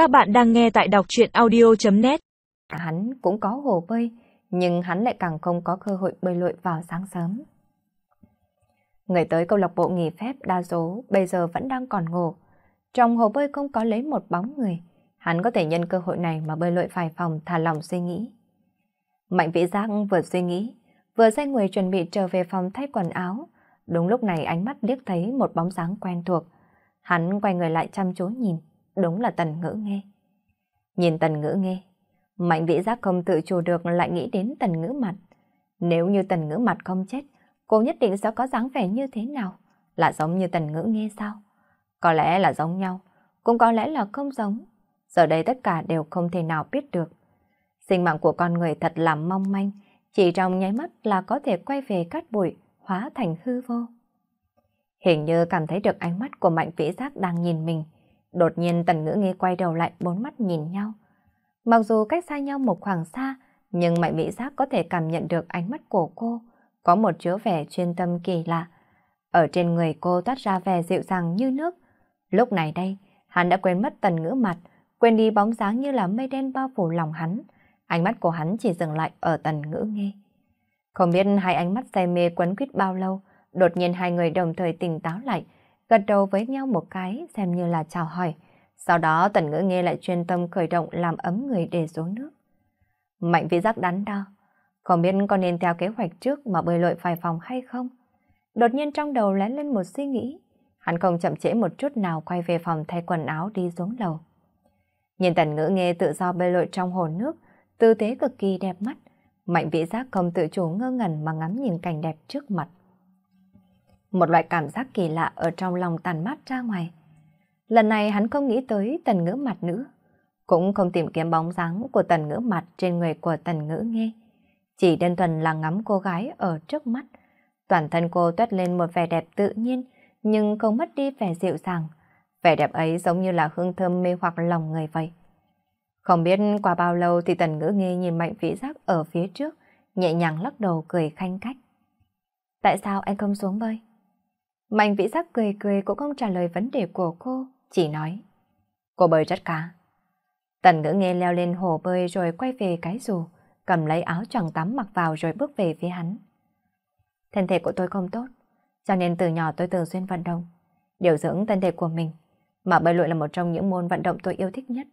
Các bạn đang nghe tại đọc truyện audio.net Hắn cũng có hồ bơi, nhưng hắn lại càng không có cơ hội bơi lội vào sáng sớm. Người tới câu lạc bộ nghỉ phép đa số bây giờ vẫn đang còn ngủ. Trong hồ bơi không có lấy một bóng người. Hắn có thể nhân cơ hội này mà bơi lội vài phòng thả lòng suy nghĩ. Mạnh vĩ giác vừa suy nghĩ, vừa xoay người chuẩn bị trở về phòng thay quần áo. Đúng lúc này ánh mắt liếc thấy một bóng dáng quen thuộc. Hắn quay người lại chăm chú nhìn, đúng là tần ngữ nghe. Nhìn tần ngữ nghe, mạnh vĩ giác không tự chủ được lại nghĩ đến tần ngữ mặt. Nếu như tần ngữ mặt không chết, cô nhất định sẽ có dáng vẻ như thế nào? Là giống như tần ngữ nghe sao? Có lẽ là giống nhau, cũng có lẽ là không giống. Giờ đây tất cả đều không thể nào biết được. Sinh mạng của con người thật là mong manh, chỉ trong nháy mắt là có thể quay về cát bụi, hóa thành hư vô. Hình như cảm thấy được ánh mắt của mạnh vĩ giác đang nhìn mình. Đột nhiên tần ngữ nghi quay đầu lại bốn mắt nhìn nhau. Mặc dù cách xa nhau một khoảng xa, nhưng mạnh mỹ giác có thể cảm nhận được ánh mắt của cô, có một chứa vẻ chuyên tâm kỳ lạ. Ở trên người cô toát ra vẻ dịu dàng như nước. Lúc này đây, hắn đã quên mất tần ngữ mặt, quên đi bóng dáng như là mây đen bao phủ lòng hắn. Ánh mắt của hắn chỉ dừng lại ở tần ngữ nghe. Không biết hai ánh mắt say mê quấn quýt bao lâu, đột nhiên hai người đồng thời tỉnh táo lại, gật đầu với nhau một cái xem như là chào hỏi. Sau đó tần ngữ nghe lại chuyên tâm khởi động làm ấm người để xuống nước. Mạnh vĩ giác đắn đo, không biết có nên theo kế hoạch trước mà bơi lội vài phòng hay không? Đột nhiên trong đầu lén lên một suy nghĩ, hắn không chậm trễ một chút nào quay về phòng thay quần áo đi xuống lầu. Nhìn tần ngữ nghe tự do bơi lội trong hồ nước, tư thế cực kỳ đẹp mắt, mạnh vĩ giác không tự chủ ngơ ngẩn mà ngắm nhìn cảnh đẹp trước mặt. Một loại cảm giác kỳ lạ ở trong lòng tàn mát ra ngoài. Lần này hắn không nghĩ tới tần ngữ mặt nữa, cũng không tìm kiếm bóng dáng của tần ngữ mặt trên người của tần ngữ nghe. Chỉ đơn thuần là ngắm cô gái ở trước mắt. Toàn thân cô toát lên một vẻ đẹp tự nhiên, nhưng không mất đi vẻ dịu dàng. Vẻ đẹp ấy giống như là hương thơm mê hoặc lòng người vậy. Không biết qua bao lâu thì tần ngữ nghe nhìn mạnh vĩ giác ở phía trước, nhẹ nhàng lắc đầu cười khanh cách. Tại sao anh không xuống bơi? Mạnh vĩ giác cười cười cũng không trả lời vấn đề của cô, chỉ nói. Cô bơi rất cá. Tần ngữ nghe leo lên hồ bơi rồi quay về cái dù, cầm lấy áo choàng tắm mặc vào rồi bước về phía hắn. Thân thể của tôi không tốt, cho nên từ nhỏ tôi thường xuyên vận động, điều dưỡng thân thể của mình, mà bơi lội là một trong những môn vận động tôi yêu thích nhất.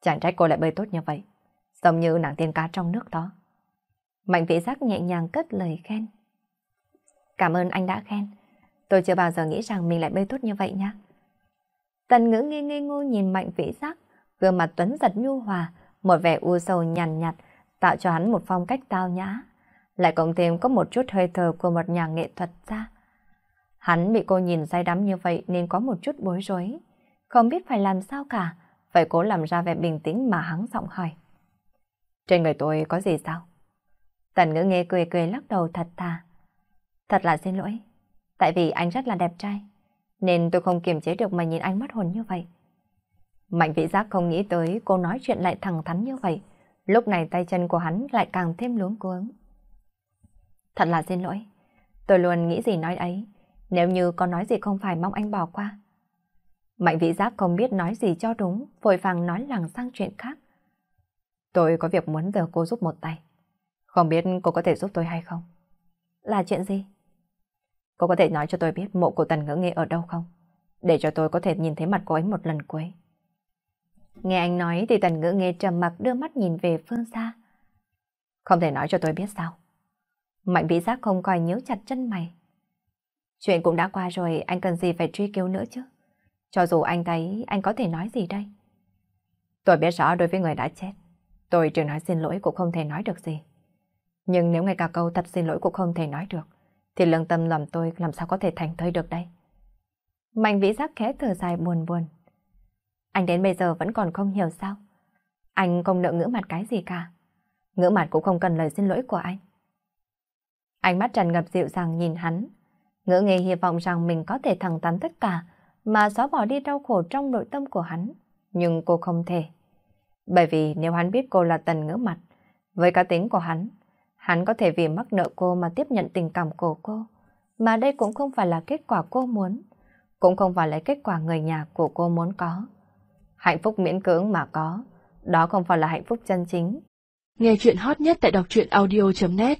Chẳng trách cô lại bơi tốt như vậy, giống như nàng tiên cá trong nước đó. Mạnh vĩ giác nhẹ nhàng cất lời khen. Cảm ơn anh đã khen, tôi chưa bao giờ nghĩ rằng mình lại bê tốt như vậy nha. Tần ngữ ngây ngây ngô nhìn mạnh vĩ giác, gương mặt tuấn giật nhu hòa, một vẻ u sầu nhàn nhạt, tạo cho hắn một phong cách tao nhã. Lại cộng thêm có một chút hơi thở của một nhà nghệ thuật ra. Hắn bị cô nhìn say đắm như vậy nên có một chút bối rối. Không biết phải làm sao cả, phải cố làm ra vẻ bình tĩnh mà hắn giọng hỏi. Trên người tôi có gì sao? Tần ngữ nghe cười cười lắc đầu thật thà. Thật là xin lỗi, tại vì anh rất là đẹp trai, nên tôi không kiềm chế được mà nhìn anh mất hồn như vậy. Mạnh vĩ giác không nghĩ tới cô nói chuyện lại thẳng thắn như vậy, lúc này tay chân của hắn lại càng thêm luống cuống. Thật là xin lỗi, tôi luôn nghĩ gì nói ấy, nếu như có nói gì không phải mong anh bỏ qua. Mạnh vĩ giác không biết nói gì cho đúng, vội vàng nói lằng sang chuyện khác. Tôi có việc muốn nhờ cô giúp một tay. Không biết cô có thể giúp tôi hay không? Là chuyện gì? Cô có thể nói cho tôi biết mộ của Tần Ngữ Nghê ở đâu không? Để cho tôi có thể nhìn thấy mặt cô ấy một lần cuối. Nghe anh nói thì Tần Ngữ Nghê trầm mặc đưa mắt nhìn về phương xa. Không thể nói cho tôi biết sao? Mạnh vĩ giác không coi nhíu chặt chân mày. Chuyện cũng đã qua rồi, anh cần gì phải truy cứu nữa chứ? Cho dù anh thấy, anh có thể nói gì đây? Tôi biết rõ đối với người đã chết, tôi trừ nói xin lỗi cũng không thể nói được gì. Nhưng nếu ngay cả câu thật xin lỗi cũng không thể nói được, thì lương tâm làm tôi làm sao có thể thành thơi được đây? Mạnh vĩ giác khẽ thở dài buồn buồn. Anh đến bây giờ vẫn còn không hiểu sao? Anh không nợ ngữ mặt cái gì cả. Ngữ mặt cũng không cần lời xin lỗi của anh. Ánh mắt tràn ngập dịu dàng nhìn hắn. Ngữ nghề hy vọng rằng mình có thể thẳng thắn tất cả mà xóa bỏ đi đau khổ trong nội tâm của hắn. Nhưng cô không thể. Bởi vì nếu hắn biết cô là tần ngữ mặt, với cá tính của hắn, hắn có thể vì mắc nợ cô mà tiếp nhận tình cảm của cô. Mà đây cũng không phải là kết quả cô muốn, cũng không phải là kết quả người nhà của cô muốn có. Hạnh phúc miễn cưỡng mà có, đó không phải là hạnh phúc chân chính. Nghe chuyện hot nhất tại đọc truyện audio.net